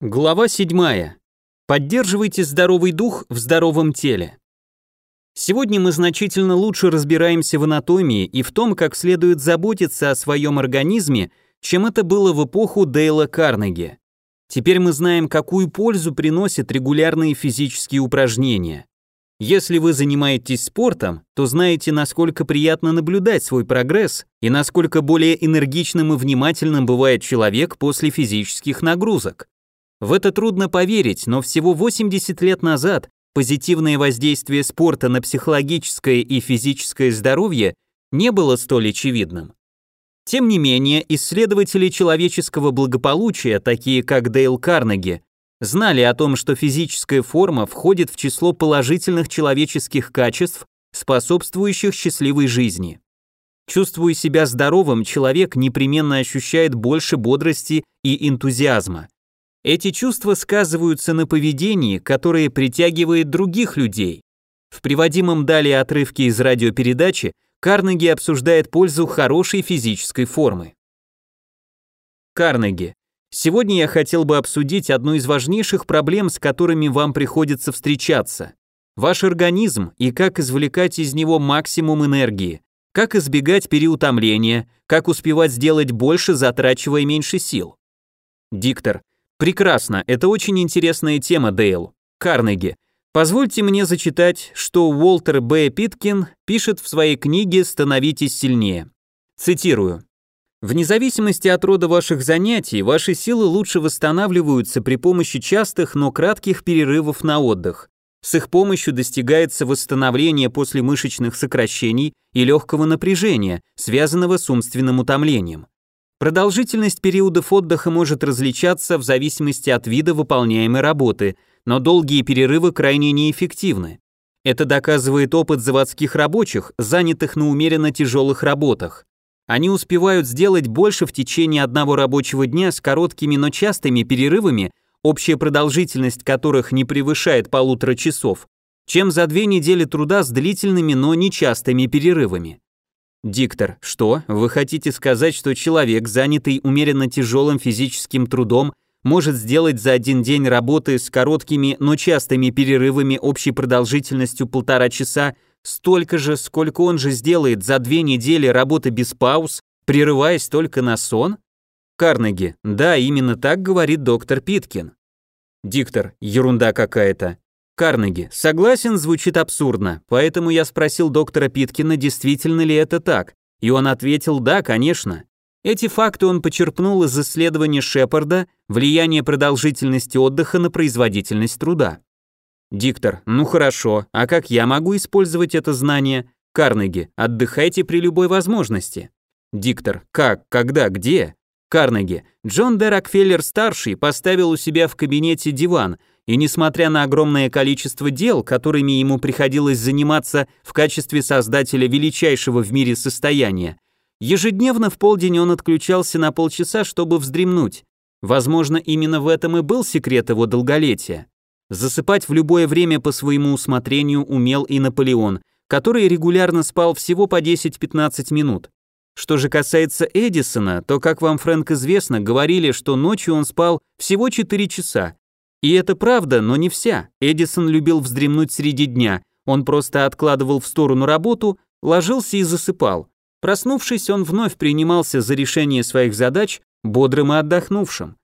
Глава 7. Поддерживайте здоровый дух в здоровом теле. Сегодня мы значительно лучше разбираемся в анатомии и в том, как следует заботиться о своем организме, чем это было в эпоху Дейла Карнеги. Теперь мы знаем, какую пользу приносят регулярные физические упражнения. Если вы занимаетесь спортом, то знаете, насколько приятно наблюдать свой прогресс и насколько более энергичным и внимательным бывает человек после физических нагрузок. В это трудно поверить, но всего 80 лет назад позитивное воздействие спорта на психологическое и физическое здоровье не было столь очевидным. Тем не менее, исследователи человеческого благополучия, такие как Дейл Карнеги, знали о том, что физическая форма входит в число положительных человеческих качеств, способствующих счастливой жизни. Чувствуя себя здоровым, человек непременно ощущает больше бодрости и энтузиазма. Эти чувства сказываются на поведении, которое притягивает других людей. В приводимом далее отрывке из радиопередачи Карнеги обсуждает пользу хорошей физической формы. Карнеги. Сегодня я хотел бы обсудить одну из важнейших проблем, с которыми вам приходится встречаться. Ваш организм и как извлекать из него максимум энергии, как избегать переутомления, как успевать сделать больше, затрачивая меньше сил. Диктор. Прекрасно, это очень интересная тема, Дейл. Карнеги. Позвольте мне зачитать, что Уолтер Б. Питкин пишет в своей книге «Становитесь сильнее». Цитирую. Вне зависимости от рода ваших занятий, ваши силы лучше восстанавливаются при помощи частых, но кратких перерывов на отдых. С их помощью достигается восстановление после мышечных сокращений и легкого напряжения, связанного с умственным утомлением. Продолжительность периодов отдыха может различаться в зависимости от вида выполняемой работы, но долгие перерывы крайне неэффективны. Это доказывает опыт заводских рабочих, занятых на умеренно тяжелых работах. Они успевают сделать больше в течение одного рабочего дня с короткими, но частыми перерывами, общая продолжительность которых не превышает полутора часов, чем за две недели труда с длительными, но нечастыми перерывами. Диктор, что? Вы хотите сказать, что человек, занятый умеренно тяжелым физическим трудом, может сделать за один день работы с короткими, но частыми перерывами общей продолжительностью полтора часа столько же, сколько он же сделает за две недели работы без пауз, прерываясь только на сон? Карнеги, да, именно так говорит доктор Питкин. Диктор, ерунда какая-то. Карнеги, согласен, звучит абсурдно, поэтому я спросил доктора Питкина, действительно ли это так, и он ответил «да, конечно». Эти факты он почерпнул из исследования Шепарда «Влияние продолжительности отдыха на производительность труда». Диктор, ну хорошо, а как я могу использовать это знание? Карнеги, отдыхайте при любой возможности. Диктор, как, когда, где? Карнеги, Джон Д. Рокфеллер-старший поставил у себя в кабинете диван и несмотря на огромное количество дел, которыми ему приходилось заниматься в качестве создателя величайшего в мире состояния, ежедневно в полдень он отключался на полчаса, чтобы вздремнуть. Возможно, именно в этом и был секрет его долголетия. Засыпать в любое время по своему усмотрению умел и Наполеон, который регулярно спал всего по 10-15 минут. Что же касается Эдисона, то, как вам, Фрэнк, известно, говорили, что ночью он спал всего 4 часа, и это правда, но не вся. Эдисон любил вздремнуть среди дня. Он просто откладывал в сторону работу, ложился и засыпал. Проснувшись, он вновь принимался за решение своих задач, бодрым и отдохнувшим.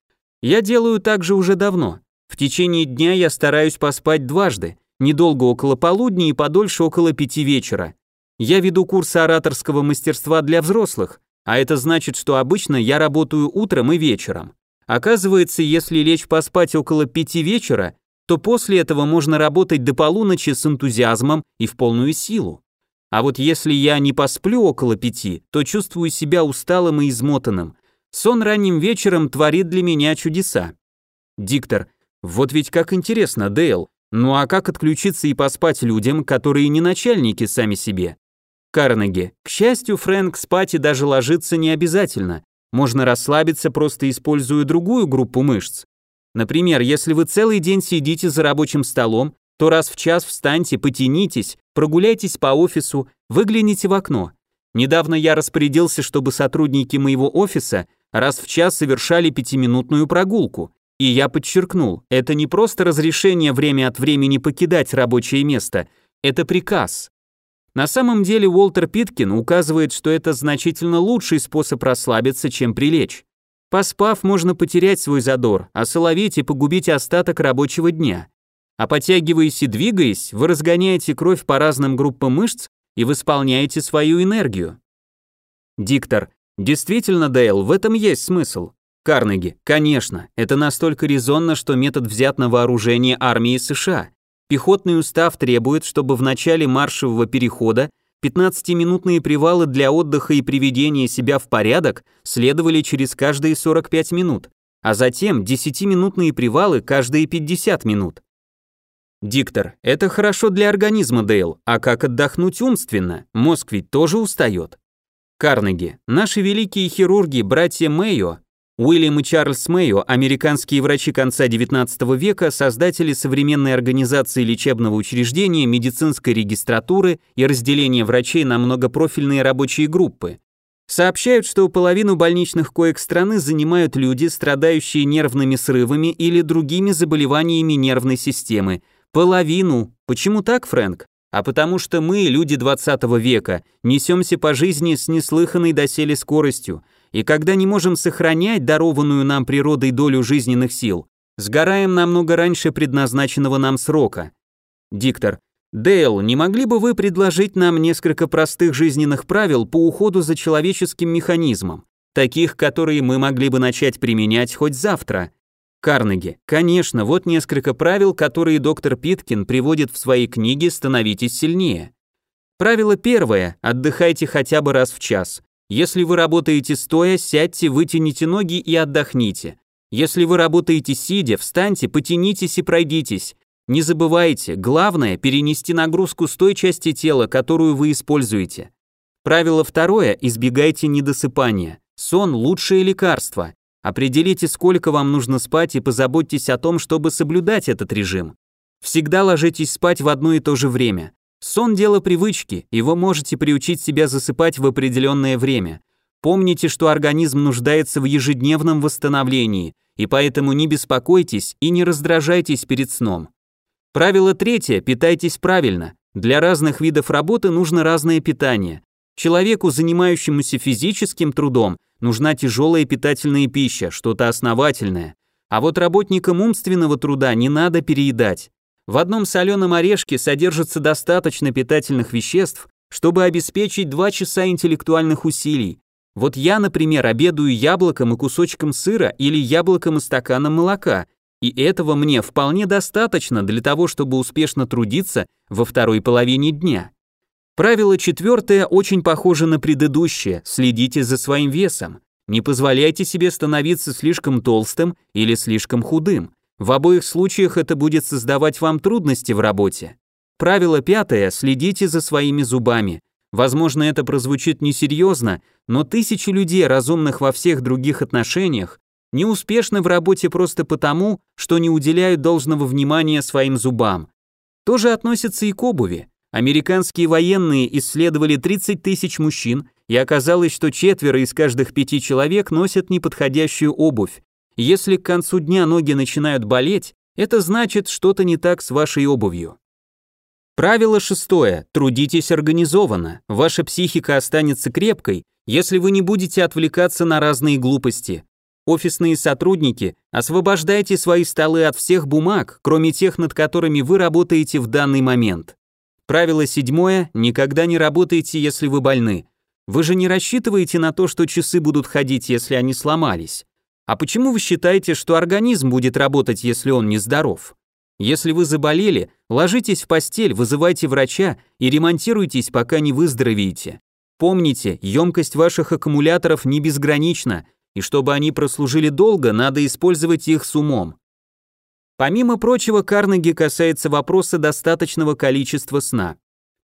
Я делаю так же уже давно. В течение дня я стараюсь поспать дважды, недолго около полудня и подольше около пяти вечера. Я веду курсы ораторского мастерства для взрослых, а это значит, что обычно я работаю утром и вечером. Оказывается, если лечь поспать около пяти вечера, то после этого можно работать до полуночи с энтузиазмом и в полную силу. А вот если я не посплю около пяти, то чувствую себя усталым и измотанным. Сон ранним вечером творит для меня чудеса. Диктор, вот ведь как интересно, Дейл. Ну а как отключиться и поспать людям, которые не начальники сами себе? Карнеги, к счастью, Фрэнк, спать и даже ложиться не обязательно. Можно расслабиться, просто используя другую группу мышц. Например, если вы целый день сидите за рабочим столом, то раз в час встаньте, потянитесь, прогуляйтесь по офису, выгляните в окно. Недавно я распорядился, чтобы сотрудники моего офиса раз в час совершали пятиминутную прогулку. И я подчеркнул, это не просто разрешение время от времени покидать рабочее место, это приказ. На самом деле Уолтер Питкин указывает, что это значительно лучший способ расслабиться, чем прилечь. Поспав, можно потерять свой задор, осоловеть и погубить остаток рабочего дня. А подтягиваясь и двигаясь, вы разгоняете кровь по разным группам мышц и восполняете свою энергию. Диктор. Действительно, Дейл, в этом есть смысл. Карнеги. Конечно, это настолько резонно, что метод взят на вооружение армии США. Пехотный устав требует, чтобы в начале маршевого перехода 15-минутные привалы для отдыха и приведения себя в порядок следовали через каждые 45 минут, а затем 10-минутные привалы каждые 50 минут. Диктор, это хорошо для организма, Дейл, а как отдохнуть умственно? Мозг ведь тоже устает. Карнеги, наши великие хирурги, братья Мэйо, Уильям и Чарльз Мэйо, американские врачи конца XIX века, создатели современной организации лечебного учреждения, медицинской регистратуры и разделения врачей на многопрофильные рабочие группы. Сообщают, что половину больничных коек страны занимают люди, страдающие нервными срывами или другими заболеваниями нервной системы. Половину. Почему так, Фрэнк? А потому что мы, люди 20 века, несемся по жизни с неслыханной доселе скоростью – и когда не можем сохранять дарованную нам природой долю жизненных сил, сгораем намного раньше предназначенного нам срока. Диктор, Дейл, не могли бы вы предложить нам несколько простых жизненных правил по уходу за человеческим механизмом, таких, которые мы могли бы начать применять хоть завтра? Карнеги, конечно, вот несколько правил, которые доктор Питкин приводит в своей книге «Становитесь сильнее». Правило первое – отдыхайте хотя бы раз в час. Если вы работаете стоя, сядьте, вытяните ноги и отдохните. Если вы работаете сидя, встаньте, потянитесь и пройдитесь. Не забывайте, главное перенести нагрузку с той части тела, которую вы используете. Правило второе – избегайте недосыпания. Сон – лучшее лекарство. Определите, сколько вам нужно спать и позаботьтесь о том, чтобы соблюдать этот режим. Всегда ложитесь спать в одно и то же время. Сон – дело привычки, и вы можете приучить себя засыпать в определенное время. Помните, что организм нуждается в ежедневном восстановлении, и поэтому не беспокойтесь и не раздражайтесь перед сном. Правило третье – питайтесь правильно. Для разных видов работы нужно разное питание. Человеку, занимающемуся физическим трудом, нужна тяжелая питательная пища, что-то основательное. А вот работникам умственного труда не надо переедать. В одном соленом орешке содержится достаточно питательных веществ, чтобы обеспечить 2 часа интеллектуальных усилий. Вот я, например, обедаю яблоком и кусочком сыра или яблоком и стаканом молока, и этого мне вполне достаточно для того, чтобы успешно трудиться во второй половине дня. Правило четвертое очень похоже на предыдущее, следите за своим весом. Не позволяйте себе становиться слишком толстым или слишком худым. В обоих случаях это будет создавать вам трудности в работе. Правило пятое – следите за своими зубами. Возможно, это прозвучит несерьезно, но тысячи людей, разумных во всех других отношениях, не успешны в работе просто потому, что не уделяют должного внимания своим зубам. То же относится и к обуви. Американские военные исследовали 30 тысяч мужчин, и оказалось, что четверо из каждых пяти человек носят неподходящую обувь, если к концу дня ноги начинают болеть, это значит что-то не так с вашей обувью. Правило шестое. Трудитесь организованно. Ваша психика останется крепкой, если вы не будете отвлекаться на разные глупости. Офисные сотрудники, освобождайте свои столы от всех бумаг, кроме тех, над которыми вы работаете в данный момент. Правило седьмое. Никогда не работайте, если вы больны. Вы же не рассчитываете на то, что часы будут ходить, если они сломались. А почему вы считаете, что организм будет работать, если он нездоров? Если вы заболели, ложитесь в постель, вызывайте врача и ремонтируйтесь, пока не выздоровеете. Помните, емкость ваших аккумуляторов не безгранична, и чтобы они прослужили долго, надо использовать их с умом. Помимо прочего, Карнеги касается вопроса достаточного количества сна.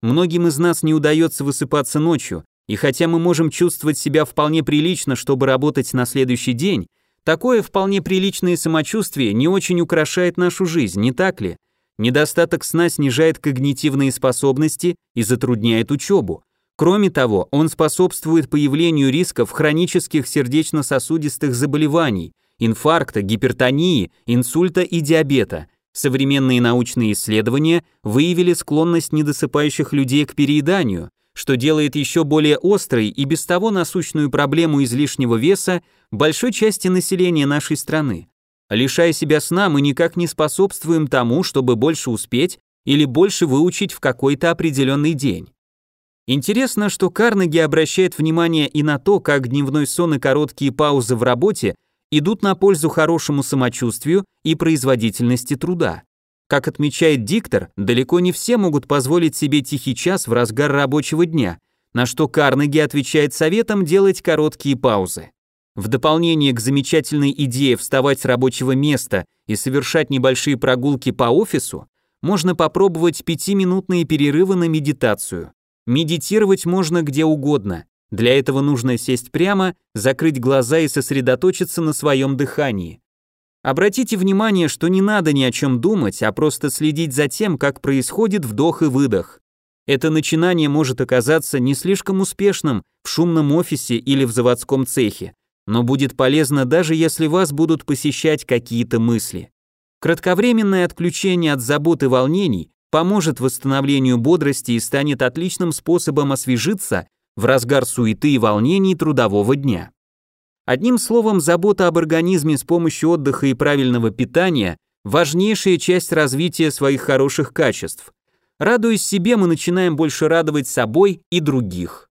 Многим из нас не удается высыпаться ночью, и хотя мы можем чувствовать себя вполне прилично, чтобы работать на следующий день, Такое вполне приличное самочувствие не очень украшает нашу жизнь, не так ли? Недостаток сна снижает когнитивные способности и затрудняет учебу. Кроме того, он способствует появлению рисков хронических сердечно-сосудистых заболеваний инфаркта, гипертонии, инсульта и диабета. Современные научные исследования выявили склонность недосыпающих людей к перееданию, что делает еще более острой и без того насущную проблему излишнего веса большой части населения нашей страны. Лишая себя сна, мы никак не способствуем тому, чтобы больше успеть или больше выучить в какой-то определенный день. Интересно, что Карнеги обращает внимание и на то, как дневной сон и короткие паузы в работе идут на пользу хорошему самочувствию и производительности труда. Как отмечает диктор, далеко не все могут позволить себе тихий час в разгар рабочего дня, на что Карнеги отвечает советом делать короткие паузы. В дополнение к замечательной идее вставать с рабочего места и совершать небольшие прогулки по офису, можно попробовать пятиминутные перерывы на медитацию. Медитировать можно где угодно. Для этого нужно сесть прямо, закрыть глаза и сосредоточиться на своем дыхании. Обратите внимание, что не надо ни о чем думать, а просто следить за тем, как происходит вдох и выдох. Это начинание может оказаться не слишком успешным в шумном офисе или в заводском цехе, но будет полезно даже если вас будут посещать какие-то мысли. Кратковременное отключение от забот и волнений поможет восстановлению бодрости и станет отличным способом освежиться в разгар суеты и волнений трудового дня. Одним словом, забота об организме с помощью отдыха и правильного питания – важнейшая часть развития своих хороших качеств. Радуясь себе, мы начинаем больше радовать собой и других.